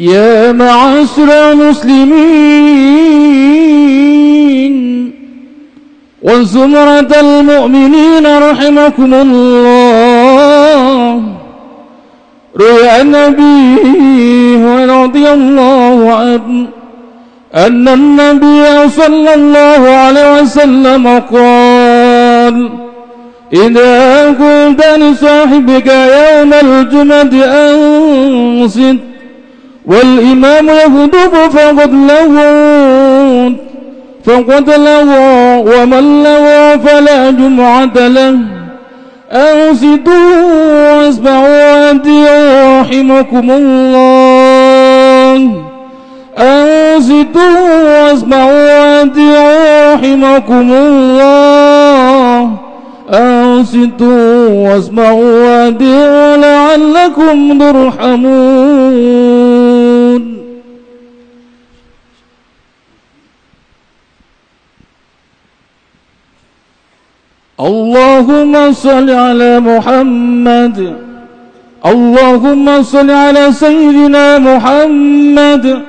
يا معاشر المسلمين وزمرة المؤمنين رحمكم الله روي النبي رضي الله عنه أن النبي صلى الله عليه وسلم قال إذا قلت لصاحبك يوم الجمعة أنصت والإمام يغضب فقد لغوت فقد لغى ومن لغى فلا جمعة له. أنصتوا وأسمعوا وأدعوا رحمكم الله. أنصتوا وأسمعوا وأدعوا رحمكم الله. أنصتوا واسمعوا وأدعوا لعلكم ترحمون. اللهم صل على محمد. اللهم صل على سيدنا محمد.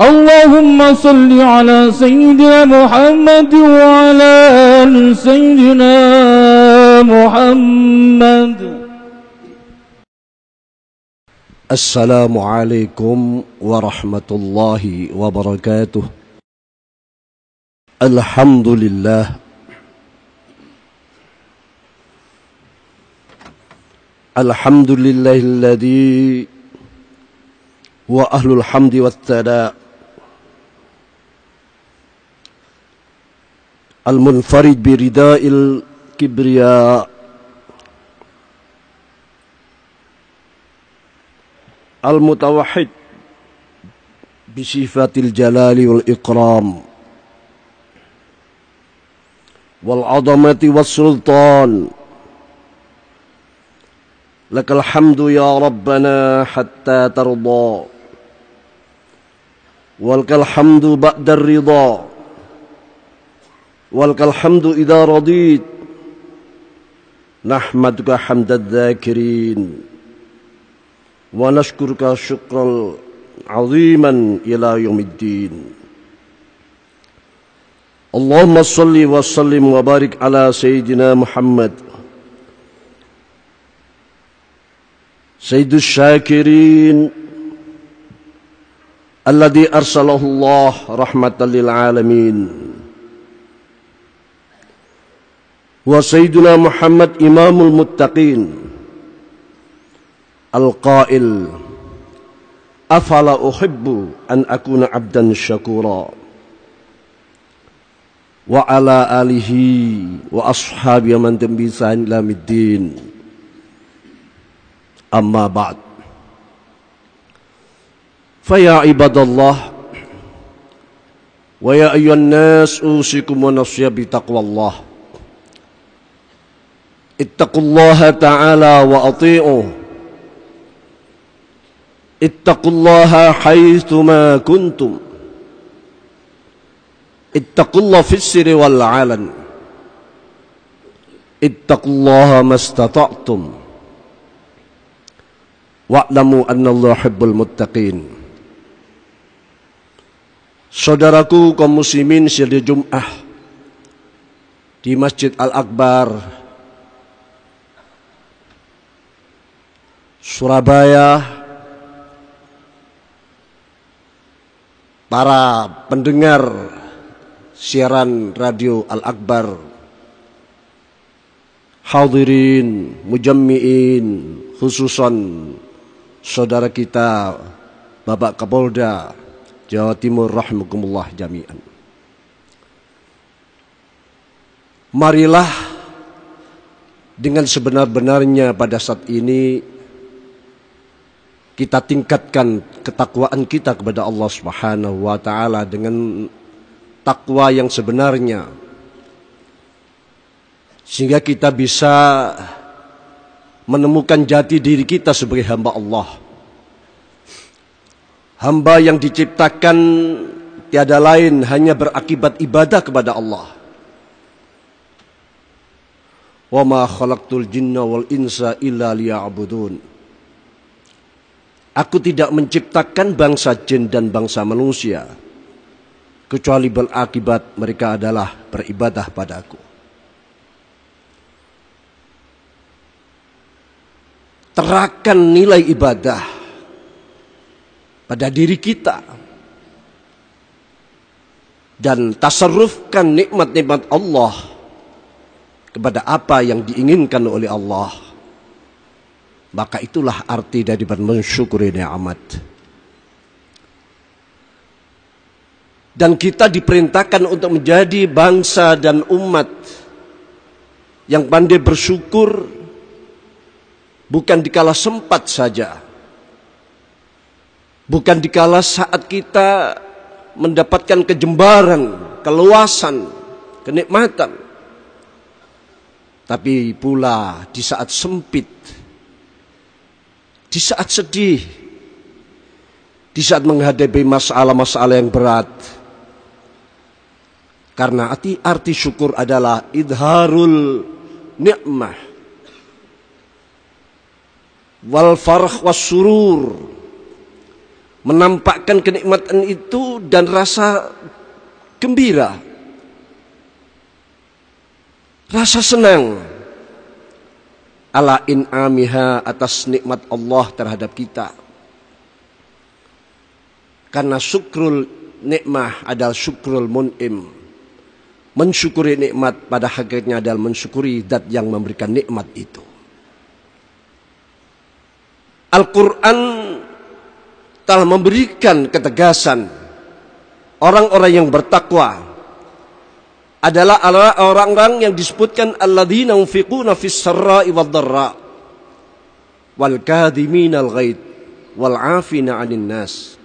اللهم صل على سيدنا محمد وعلى آل سيدنا محمد السلام عليكم ورحمة الله وبركاته. الحمد لله. الحمد لله الذي هو أهل الحمد والثناء. المنفرد برداء الكبرياء المتوحد بصفات الجلال والإكرام والعظمة والسلطان. لك الحمد يا ربنا حتى ترضى ولك الحمد بعد الرضا ولك الحمد إذا رضيت. نحمدك حمد الذاكرين ونشكرك شكرا عظيما إلى يوم الدين. اللهم صل وسلم وبارك على سيدنا محمد. سيد الشاكرين الذي أرسله الله رحمة للعالمين. وسيدنا محمد إمام المتقين القائل أفلا أحب أن أكون عبدا شكورا؟ وعلى آله وأصحابه من تنبيسان إلى الدين. أما بعد فيا عباد الله ويا أيها الناس أوصيكم ونفسي بتقوى الله. اتقوا الله تعالى وأطيعوا. اتقوا الله حيثما كنتم. اتقوا الله في السر والعلن. اتقوا الله ما استطعتم. واعلموا أن الله يحب المتقين. Saudaraku kaum muslimin sirdi Jum'ah di Masjid Al-Akbar. Surabaya para pendengar siaran radio Al-Akbar. Hadirin mujammiin khususan saudara kita Bapak Kapolda Jawa Timur rahimakumullah jami'an. Marilah dengan sebenar-benarnya pada saat ini kita tingkatkan ketakwaan kita kepada Allah Subhanahu wa taala dengan takwa yang sebenarnya. Sehingga kita bisa menemukan jati diri kita sebagai hamba Allah. Hamba yang diciptakan tiada lain hanya berakibat ibadah kepada Allah. Wa ma khalaqtul jinna wal insa illa liya'budun Aku tidak menciptakan bangsa jin dan bangsa manusia kecuali berakibat mereka adalah beribadah padaku. Terakan nilai ibadah pada diri kita dan tasarrufkan nikmat-nikmat Allah kepada apa yang diinginkan oleh Allah maka itulah arti dari mensyukuri nikmat dan kita diperintahkan untuk menjadi bangsa dan umat yang pandai bersyukur bukan dikala sempat saja bukan dikala saat kita mendapatkan kejembaran, keluasan, kenikmatan. Tapi pula di saat sempit, di saat sedih, di saat menghadapi masalah-masalah yang berat. Karena arti, arti syukur adalah idharul ni'mah. Wal farh was surur menampakkan kenikmatan itu dan rasa gembira, rasa senang. Ala in amiha atas nikmat Allah terhadap kita. Karena syukrul nikmah adalah syukrul mun'im. Mensyukuri nikmat pada hakikatnya adalah mensyukuri dat yang memberikan nikmat itu. Al-Quran telah memberikan ketegasan orang-orang yang bertakwa adalah orang-orang yang disebutkan alladzina yunfiquna fis sarra'i wad dharra wal kadhimina al ghaid wal 'afina 'anil nas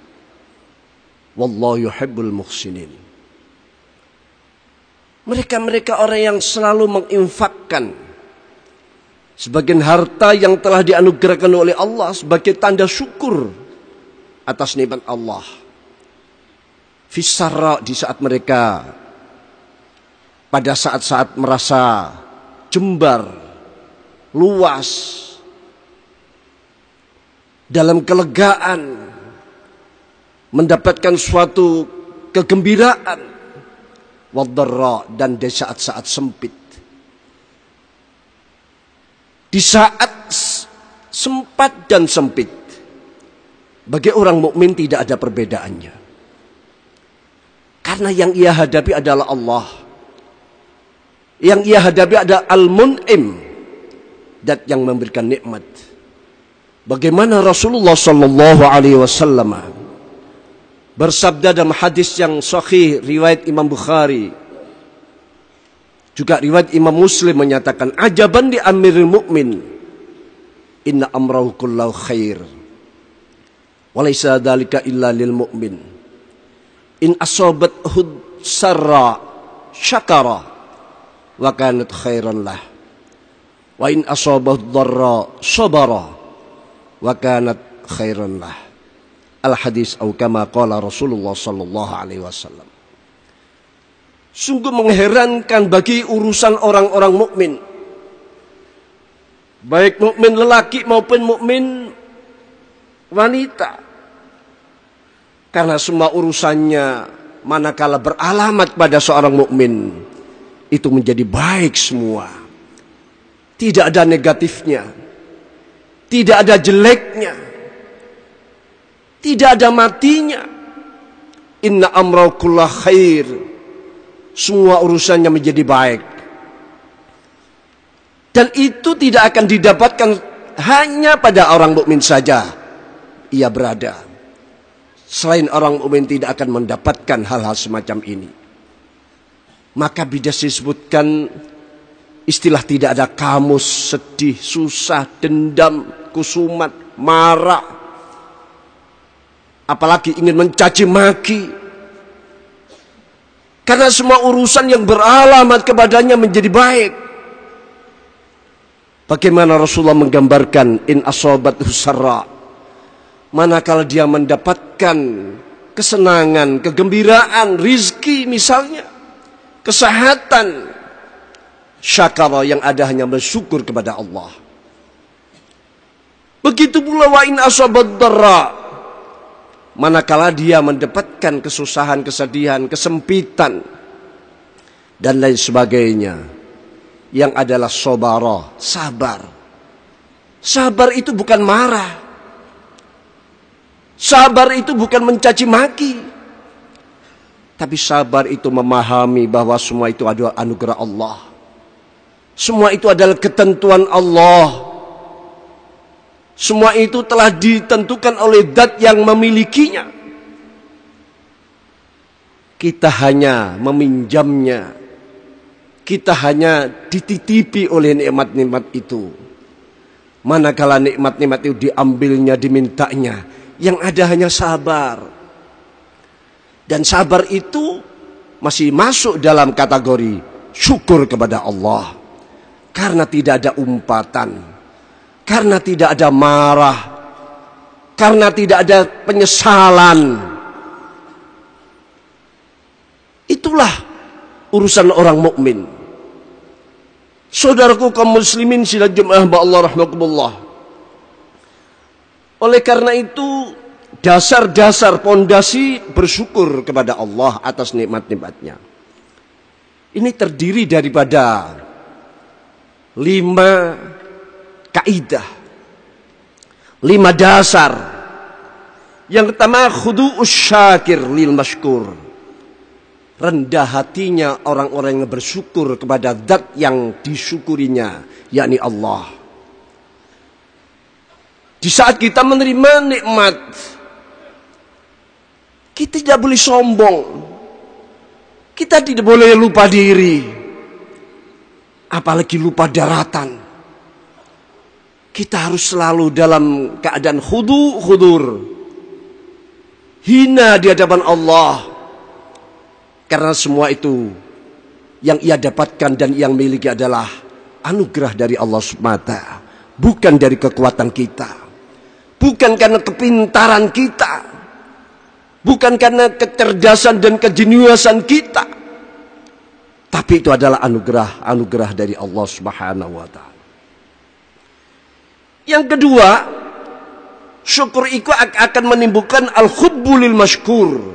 wallahu yuhibbul muhsinin mereka-mereka orang yang selalu menginfakkan sebagian harta yang telah dianugerahkan oleh Allah sebagai tanda syukur atas nikmat Allah. Fisara di saat mereka pada saat-saat merasa jembar, luas, dalam kelegaan, mendapatkan suatu kegembiraan, wadara dan di saat-saat sempit. Di saat sempat dan sempit, bagi orang mukmin tidak ada perbedaannya. Karena yang ia hadapi adalah Allah. Yang ia hadapi adalah Al-Mun'im. Dat yang memberikan nikmat. Bagaimana Rasulullah sallallahu alaihi wasallam bersabda dalam hadis yang sahih riwayat Imam Bukhari juga riwayat Imam Muslim menyatakan ajaban di amirul mukmin inna amrahu kullahu khair Walaysa dalika illa lil mu'min. In asobat hud sarra syakara wa kanat khairan lah. Wa in asobat dharra sabara wa kanat khairan lah. Al hadis atau kama qala Rasulullah sallallahu alaihi wasallam. Sungguh mengherankan bagi urusan orang-orang mukmin. Baik mukmin lelaki maupun mukmin wanita. Karena semua urusannya manakala beralamat pada seorang mukmin itu menjadi baik semua. Tidak ada negatifnya. Tidak ada jeleknya. Tidak ada matinya. Inna amraukullah khair. Semua urusannya menjadi baik. Dan itu tidak akan didapatkan hanya pada orang mukmin saja ia berada. Selain orang mukmin tidak akan mendapatkan hal-hal semacam ini. Maka bisa disebutkan istilah tidak ada kamus, sedih, susah, dendam, kusumat, marah. Apalagi ingin mencaci maki. Karena semua urusan yang beralamat kepadanya menjadi baik. Bagaimana Rasulullah menggambarkan in asobat husara manakala dia mendapatkan kesenangan, kegembiraan, rizki misalnya, kesehatan, syakara yang ada hanya bersyukur kepada Allah. Begitu pula wa in. Manakala dia mendapatkan kesusahan, kesedihan, kesempitan dan lain sebagainya. Yang adalah sobara, sabar. Sabar itu bukan marah. Sabar itu bukan mencaci maki. Tapi sabar itu memahami bahwa semua itu adalah anugerah Allah. Semua itu adalah ketentuan Allah. Semua itu telah ditentukan oleh dat yang memilikinya. Kita hanya meminjamnya. Kita hanya dititipi oleh nikmat-nikmat itu. Manakala nikmat-nikmat itu diambilnya, dimintanya. Yang ada hanya sabar. Dan sabar itu masih masuk dalam kategori syukur kepada Allah. Karena tidak ada umpatan karena tidak ada marah. Karena tidak ada penyesalan. Itulah urusan orang mukmin. Saudaraku kaum muslimin sila jemaah Allah rahmatullah. Oleh karena itu dasar-dasar pondasi bersyukur kepada Allah atas nikmat-nikmatnya. Ini terdiri daripada lima kaidah. Lima dasar. Yang pertama khudu syakir lil mashkur. Rendah hatinya orang-orang yang bersyukur kepada zat yang disyukurinya, yakni Allah. Di saat kita menerima nikmat, kita tidak boleh sombong. Kita tidak boleh lupa diri. Apalagi lupa daratan. Kita harus selalu dalam keadaan khudu khudur. Hina di hadapan Allah. Karena semua itu yang ia dapatkan dan yang miliki adalah anugerah dari Allah semata. Bukan dari kekuatan kita. Bukan karena kepintaran kita. Bukan karena kecerdasan dan kejeniusan kita. Tapi itu adalah anugerah, anugerah dari Allah Subhanahu wa taala. Yang kedua, syukur itu akan menimbulkan al-hubbulil mashkur.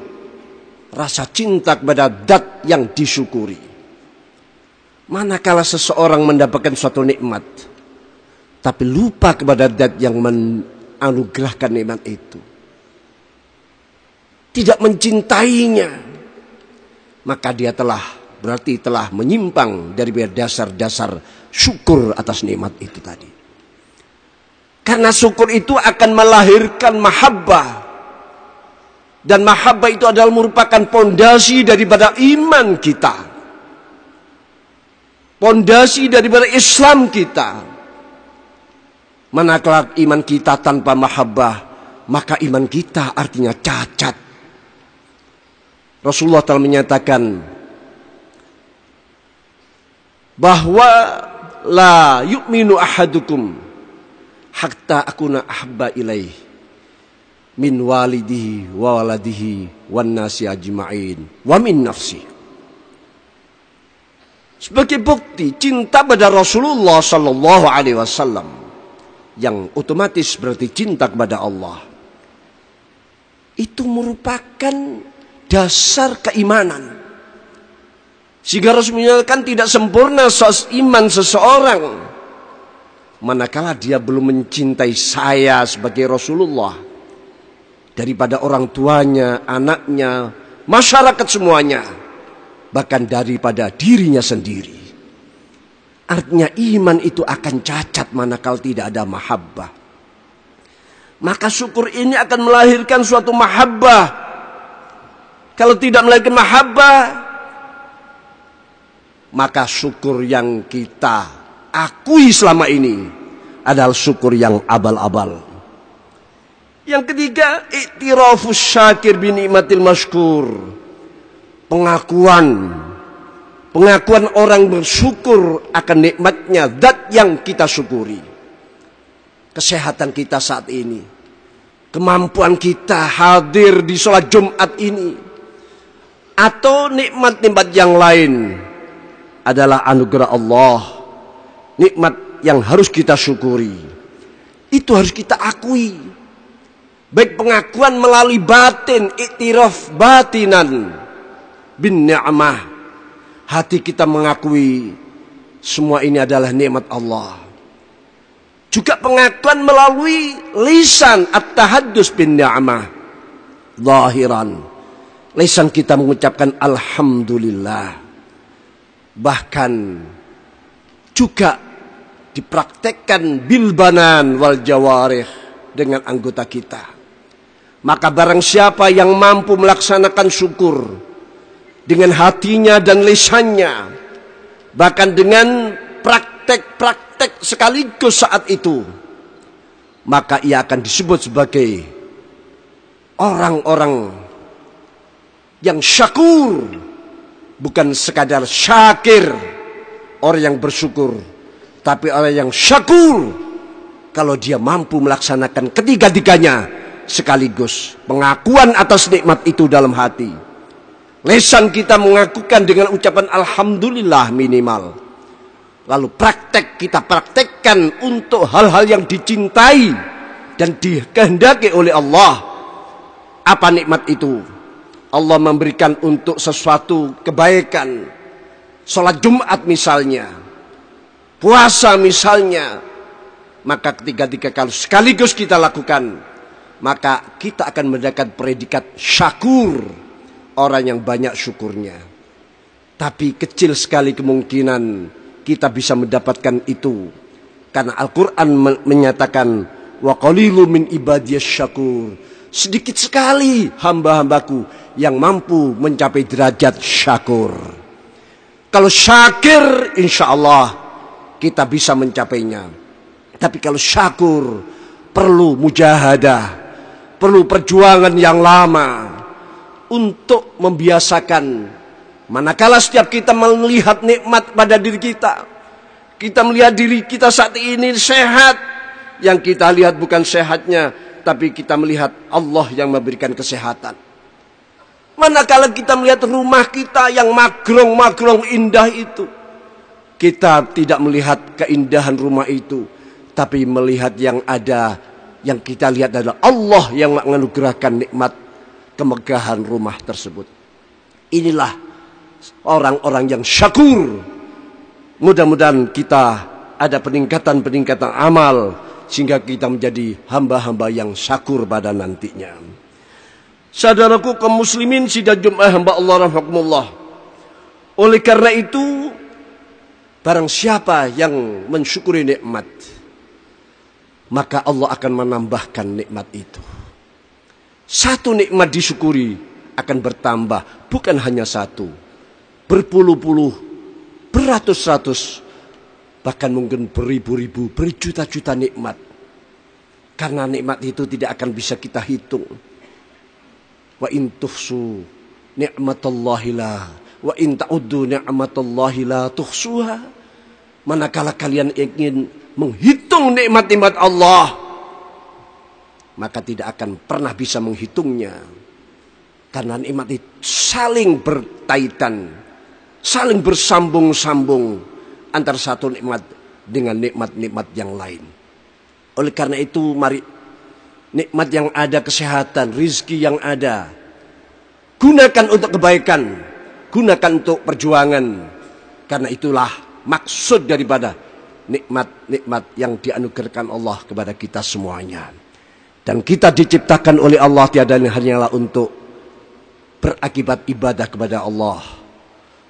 Rasa cinta kepada dat yang disyukuri. Manakala seseorang mendapatkan suatu nikmat. Tapi lupa kepada dat yang menganugerahkan nikmat itu. Tidak mencintainya. Maka dia telah berarti telah menyimpang dari dasar-dasar syukur atas nikmat itu tadi. Karena syukur itu akan melahirkan mahabbah. Dan mahabbah itu adalah merupakan pondasi daripada iman kita. Pondasi daripada Islam kita. Manakala iman kita tanpa mahabbah, maka iman kita artinya cacat. Rasulullah telah menyatakan bahwa la yu'minu ahadukum hatta akuna ahabba ilaih min walidihi wa waladihi wan nasi ajma'in wa min nafsi. Sebagai bukti cinta pada Rasulullah sallallahu alaihi wasallam yang otomatis berarti cinta kepada Allah. Itu merupakan dasar keimanan sehingga Rasulullah kan tidak sempurna iman seseorang manakala dia belum mencintai saya sebagai Rasulullah daripada orang tuanya, anaknya, masyarakat semuanya, bahkan daripada dirinya sendiri. Artinya iman itu akan cacat manakala tidak ada mahabbah. Maka syukur ini akan melahirkan suatu mahabbah. Kalau tidak melahirkan mahabbah, maka syukur yang kita akui selama ini adalah syukur yang abal-abal. Yang ketiga, iktirafus syakir bin nikmatil masykur. Pengakuan. Pengakuan orang bersyukur akan nikmatnya dat yang kita syukuri. Kesehatan kita saat ini. Kemampuan kita hadir di sholat Jumat ini. Atau nikmat-nikmat yang lain adalah anugerah Allah nikmat yang harus kita syukuri. Itu harus kita akui. Baik pengakuan melalui batin, iktiraf batinan bin ni'mah. Hati kita mengakui semua ini adalah nikmat Allah. Juga pengakuan melalui lisan at-tahaddus bin ni'mah. Zahiran. Lisan kita mengucapkan Alhamdulillah. Bahkan juga dipraktekkan bilbanan wal jawarih dengan anggota kita. Maka barang siapa yang mampu melaksanakan syukur dengan hatinya dan lisannya, bahkan dengan praktek-praktek sekaligus saat itu, maka ia akan disebut sebagai orang-orang yang syakur, bukan sekadar syakir, orang yang bersyukur tapi orang yang syakur kalau dia mampu melaksanakan ketiga-tiganya sekaligus pengakuan atas nikmat itu dalam hati. Lesan kita mengakukan dengan ucapan alhamdulillah minimal. Lalu praktek kita praktekkan untuk hal-hal yang dicintai dan dikehendaki oleh Allah. Apa nikmat itu? Allah memberikan untuk sesuatu kebaikan. Salat Jumat misalnya puasa misalnya, maka ketiga-tiga kali sekaligus kita lakukan, maka kita akan mendapat predikat syakur, orang yang banyak syukurnya. Tapi kecil sekali kemungkinan kita bisa mendapatkan itu. Karena Al-Quran menyatakan, wa qalilu min ibadiyas syakur. Sedikit sekali hamba-hambaku yang mampu mencapai derajat syakur. Kalau syakir, insya Allah kita bisa mencapainya. Tapi kalau syakur perlu mujahadah, perlu perjuangan yang lama untuk membiasakan manakala setiap kita melihat nikmat pada diri kita, kita melihat diri kita saat ini sehat, yang kita lihat bukan sehatnya, tapi kita melihat Allah yang memberikan kesehatan. Manakala kita melihat rumah kita yang magrong-magrong indah itu, kita tidak melihat keindahan rumah itu, tapi melihat yang ada yang kita lihat adalah Allah yang menganugerahkan nikmat kemegahan rumah tersebut. Inilah orang-orang yang syakur. Mudah-mudahan kita ada peningkatan-peningkatan amal sehingga kita menjadi hamba-hamba yang syakur pada nantinya. Saudaraku kaum muslimin sidang Jumat hamba Allah rahmatullah. Oleh karena itu Barang siapa yang mensyukuri nikmat, maka Allah akan menambahkan nikmat itu. Satu nikmat disyukuri akan bertambah, bukan hanya satu. Berpuluh-puluh, beratus-ratus, bahkan mungkin beribu-ribu, berjuta-juta nikmat. Karena nikmat itu tidak akan bisa kita hitung. Wa intuhsu ni'matallahi Wa in ta'uddu ni'matallahi la tuhsuha. Manakala kalian ingin menghitung nikmat-nikmat Allah, maka tidak akan pernah bisa menghitungnya. Karena nikmat itu saling berkaitan, saling bersambung-sambung antara satu nikmat dengan nikmat-nikmat yang lain. Oleh karena itu mari nikmat yang ada kesehatan, rizki yang ada gunakan untuk kebaikan gunakan untuk perjuangan. Karena itulah maksud daripada nikmat-nikmat yang dianugerahkan Allah kepada kita semuanya. Dan kita diciptakan oleh Allah tiada hanyalah untuk berakibat ibadah kepada Allah.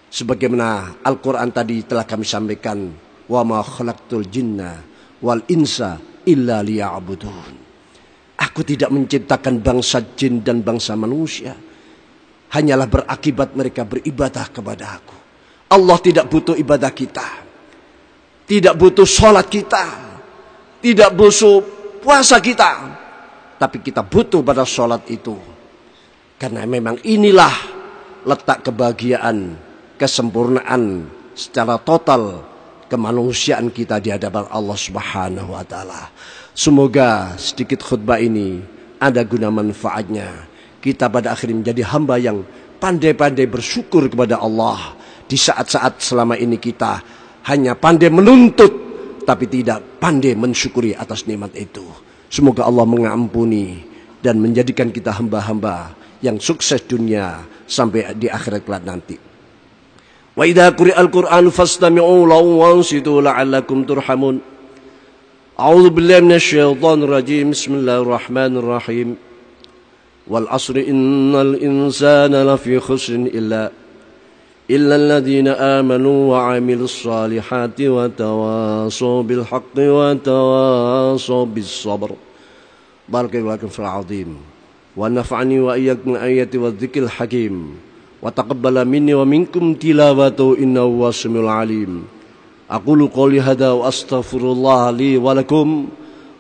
Sebagaimana Al-Quran tadi telah kami sampaikan. Wa ma khalaqtul jinna wal insa illa liya'budun. Aku tidak menciptakan bangsa jin dan bangsa manusia hanyalah berakibat mereka beribadah kepada aku. Allah tidak butuh ibadah kita. Tidak butuh sholat kita. Tidak butuh puasa kita. Tapi kita butuh pada sholat itu. Karena memang inilah letak kebahagiaan, kesempurnaan secara total kemanusiaan kita di hadapan Allah Subhanahu wa taala. Semoga sedikit khutbah ini ada guna manfaatnya kita pada akhirnya menjadi hamba yang pandai-pandai bersyukur kepada Allah di saat-saat selama ini kita hanya pandai menuntut tapi tidak pandai mensyukuri atas nikmat itu. Semoga Allah mengampuni dan menjadikan kita hamba-hamba yang sukses dunia sampai di akhirat kelak nanti. وإذا قرئ القرآن فاستمعوا له وانصتوا لعلكم ترحمون. أعوذ بالله من الشيطان الرجيم. بسم الله الرحمن الرحيم. والعصر إن الإنسان لفي خسر إلا إلا الذين آمنوا وعملوا الصالحات وتواصوا بالحق وتواصوا بالصبر. بارك الله في العظيم. ونفعني وإياكم من والذكر الحكيم. وتقبل مني ومنكم تلاوته إنه هو السميع العليم. أقول قولي هذا وأستغفر الله لي ولكم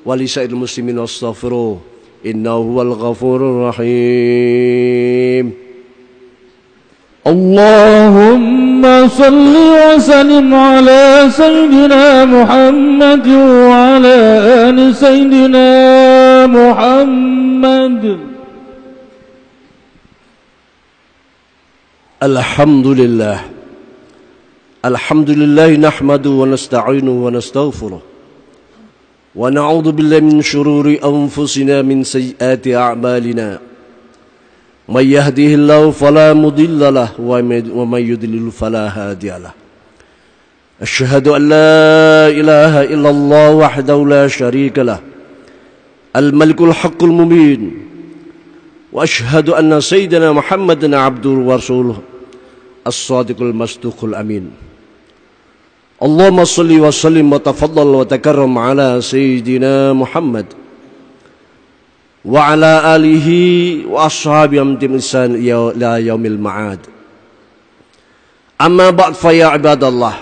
ولسائر المسلمين واستغفروه. إنه هو الغفور الرحيم. اللهم صل وسلم على سيدنا محمد وعلى آل سيدنا محمد. الحمد لله الحمد لله نحمده ونستعينه ونستغفره. ونعوذ بالله من شرور أنفسنا من سيئات أعمالنا. من يهده الله فلا مضل له ومن يضلل فلا هادي له. أشهد أن لا إله إلا الله وحده لا شريك له. الملك الحق المبين. وأشهد أن سيدنا محمدا عبده ورسوله. الصادق المصدوق الأمين. اللهم صل وسلم وتفضل وتكرم على سيدنا محمد وعلى آله وأصحابه من الإنسان إلى يوم المعاد. أما بعد فيا عباد الله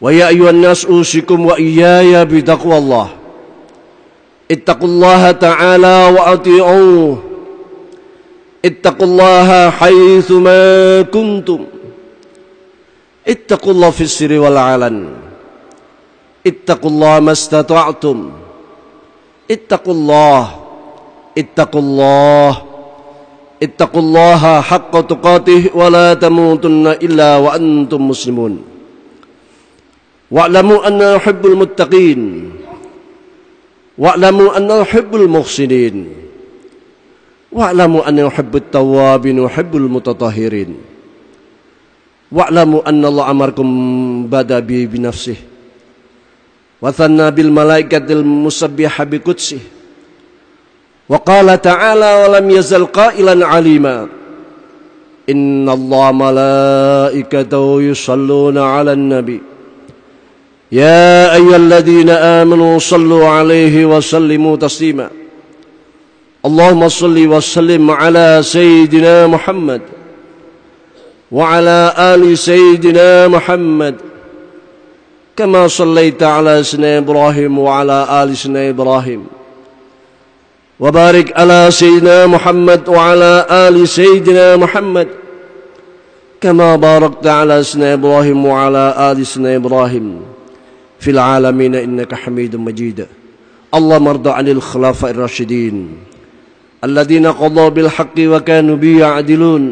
ويا أيها الناس أوصيكم وإياي بتقوى الله. اتقوا الله تعالى وأطيعوه. اتقوا الله حيثما كنتم. اتقوا الله في السر والعلن. اتقوا الله ما استطعتم. اتقوا الله. اتقوا الله. اتقوا الله حق تقاته ولا تموتن إلا وأنتم مسلمون. واعلموا أن نحب المتقين. واعلموا أن نحب المحسنين. واعلموا أن نحب التوابين ونحب المتطهرين. واعلموا أن الله أمركم بدا بنفسه وثنى بالملائكة المسبحة بقدسه. وقال تعالى ولم يزل قائلا عليما إن الله ملائكته يصلون على النبي. يا أيها الذين آمنوا صلوا عليه وسلموا تسليما. اللهم صل وسلم على سيدنا محمد وعلى آل سيدنا محمد كما صليت على سيدنا إبراهيم وعلى آل سيدنا إبراهيم وبارك على سيدنا محمد وعلى آل سيدنا محمد كما باركت على سيدنا إبراهيم وعلى آل سيدنا إبراهيم في العالمين إنك حميد مجيد. اللهم ارض عن الخلافة الراشدين. الذين قضوا بالحق وكانوا به يعدلون.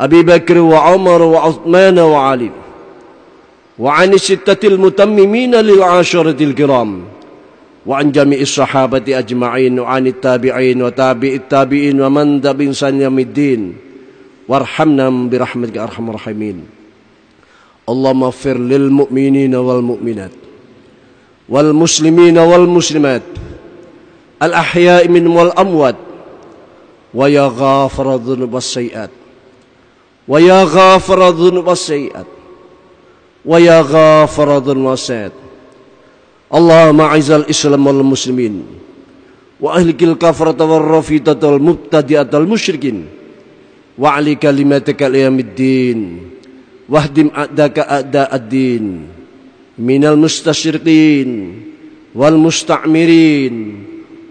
أبي بكر وعمر وعثمان وعلي. وعن الستة المتممين للعاشرة الكرام. وعن جميع الصحابة أجمعين وعن التابعين وتابع التابعين ومن ذا بإنسان يوم الدين. وارحمنا برحمتك أرحم الراحمين. اللهم اغفر للمؤمنين والمؤمنات والمسلمين والمسلمات. الأحياء منهم والأموات. ويا غافر الذنوب والسيئات. ويا غافر الذنوب والسيئات. ويا غافر الذنوب اللهم أعز الإسلام والمسلمين. واهلك الكفرة والرفيدة والمبتدئة المشركين وعلي كلماتك اليوم الدين. واهدم أعداءك أعداء الدين. من المستشرقين والمستعمرين.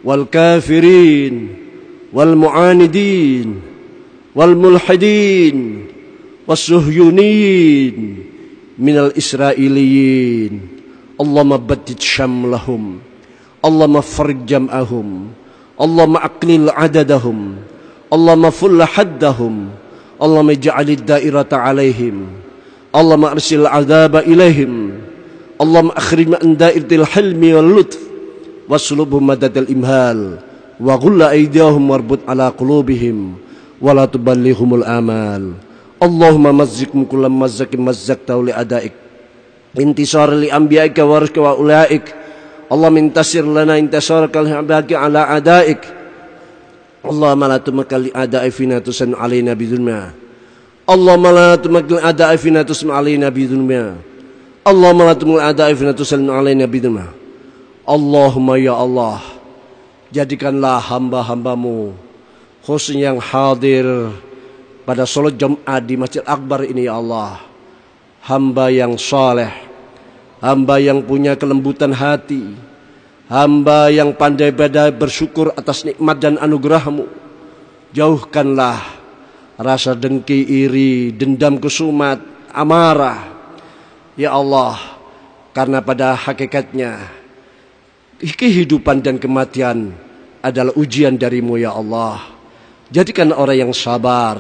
والكافرين والمعاندين والملحدين والصهيونيين من الإسرائيليين. اللهم بدد شملهم. اللهم فرج جمعهم. اللهم أقلل عددهم. اللهم فل حدهم. اللهم اجعل الدائرة عليهم. اللهم أرسل العذاب إليهم. اللهم أخرج من دائرة الحلم واللطف. واسلبهم مدد الإمهال وغل أيديهم واربط على قلوبهم ولا تبلغهم الآمال. اللهم مزقهم كل مزق مزقته لأدائك. انتصار لأنبيائك ورسك وأولئك. اللهم انتصر لنا انتصارك لعبادك على أعدائك اللهم لا تمكن لأعداء فينا تسن علينا بظلمها اللهم لا تمكن لأعداء فينا تسن علينا بظلمها اللهم لا تمكن لأعداء فينا تسن علينا بظلمها Allahumma ya Allah Jadikanlah hamba-hambamu Khususnya yang hadir Pada sholat Jum'at di Masjid Akbar ini ya Allah. Hamba yang saleh Hamba yang punya kelembutan hati Hamba yang pandai-pandai bersyukur atas nikmat dan anugerahmu. Jauhkanlah rasa dengki iri, dendam kesumat, amarah Ya Allah Karena pada hakikatnya kehidupan dan kematian adalah ujian darimu ya Allah. Jadikan orang yang sabar,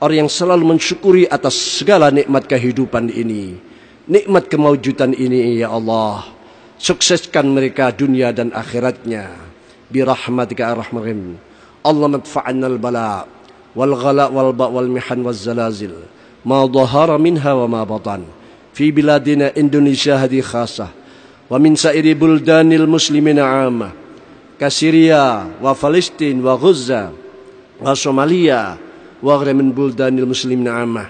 orang yang selalu mensyukuri atas segala nikmat kehidupan ini, nikmat kemaujudan ini ya Allah. Sukseskan mereka dunia dan akhiratnya. Birahmatika arrahmanirrahim. Allah madfa'anna al-bala wal ghala wal ba wal mihan wal zalazil. Ma dhahara minha wa ma batan. Fi biladina Indonesia hadi khasah. ومن سائر بلدان المسلمين عامة كسوريا وفلسطين وغزة وصوماليا وغير من بلدان المسلمين عامة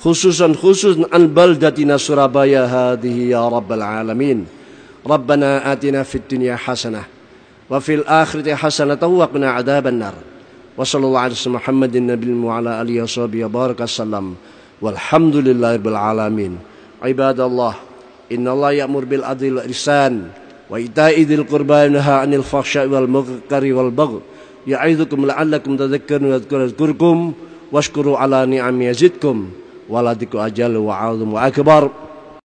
خصوصا خصوصا عن بلدتنا سرابايا هذه يا رب العالمين. ربنا آتنا في الدنيا حسنة وفي الآخرة حسنة وقنا عذاب النار. وصلى الله على محمد النبي وعلى آله وصحبه وبارك وسلم. والحمد لله رب العالمين. عباد الله إن الله يأمر بالعدل والإحسان وإيتاء ذي القربى وينهى عن الفحشاء والمنكر والبغي يعظكم لعلكم تذكرون يذكركم واشكروا على نعم يزدكم. ولذكر أجل وعظم وأكبر.